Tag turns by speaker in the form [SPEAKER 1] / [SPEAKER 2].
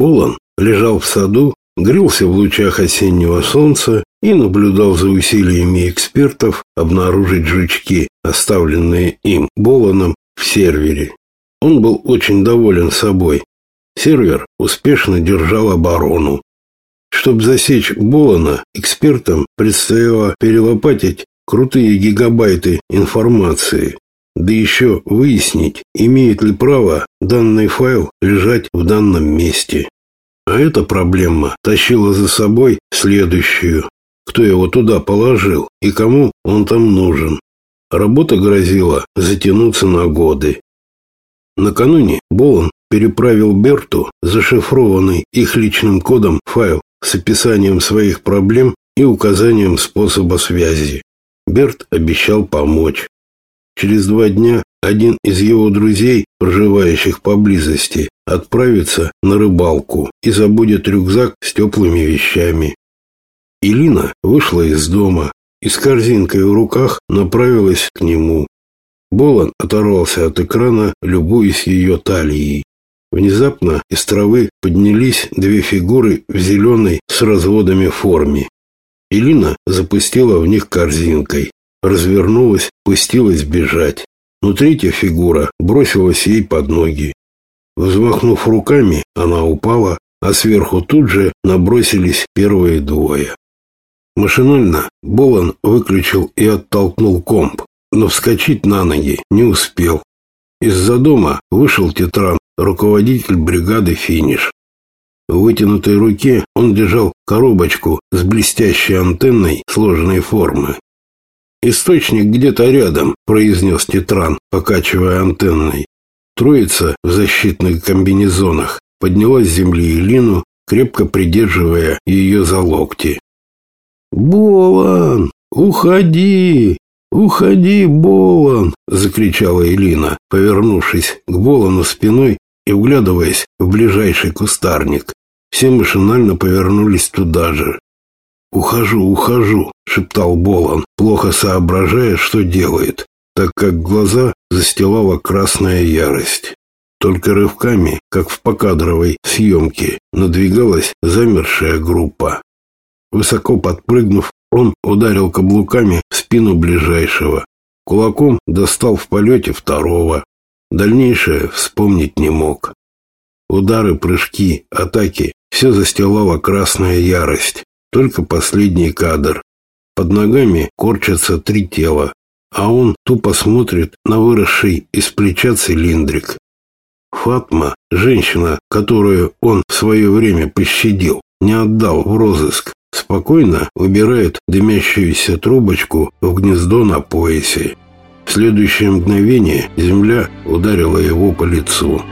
[SPEAKER 1] Болон лежал в саду, грелся в лучах осеннего солнца и наблюдал за усилиями экспертов обнаружить жучки, оставленные им Болоном в сервере. Он был очень доволен собой. Сервер успешно держал оборону. Чтобы засечь Болона, экспертам предстояло перелопатить крутые гигабайты информации, да еще выяснить, имеет ли право данный файл лежать в данном месте. А эта проблема тащила за собой следующую. Кто его туда положил и кому он там нужен. Работа грозила затянуться на годы. Накануне Болон переправил Берту зашифрованный их личным кодом файл с описанием своих проблем и указанием способа связи. Берт обещал помочь. Через два дня один из его друзей, проживающих поблизости, отправится на рыбалку и забудет рюкзак с теплыми вещами. Илина вышла из дома и с корзинкой в руках направилась к нему. Болон оторвался от экрана, любуясь ее талией. Внезапно из травы поднялись две фигуры в зеленой с разводами форме. Илина запустила в них корзинкой, развернулась, пустилась бежать. Но третья фигура бросилась ей под ноги. Взмахнув руками, она упала, а сверху тут же набросились первые двое. Машинально Болон выключил и оттолкнул комп, но вскочить на ноги не успел. Из-за дома вышел Тетран, руководитель бригады «Финиш». В вытянутой руке он держал коробочку с блестящей антенной сложной формы. «Источник где-то рядом», – произнес Тетран, покачивая антенной. Троица в защитных комбинезонах подняла с земли Илину, крепко придерживая ее за локти. «Болан, уходи! Уходи, Болан!» – закричала Элина, повернувшись к Болану спиной и вглядываясь в ближайший кустарник. Все машинально повернулись туда же. «Ухожу, ухожу», — шептал Болон, плохо соображая, что делает, так как глаза застилала красная ярость. Только рывками, как в покадровой съемке, надвигалась замершая группа. Высоко подпрыгнув, он ударил каблуками в спину ближайшего. Кулаком достал в полете второго. Дальнейшее вспомнить не мог. Удары, прыжки, атаки – все застилала красная ярость. Только последний кадр. Под ногами корчатся три тела, а он тупо смотрит на выросший из плеча цилиндрик. Фатма, женщина, которую он в свое время пощадил, не отдал в розыск, спокойно убирает дымящуюся трубочку в гнездо на поясе. В следующее мгновение земля ударила его по лицу.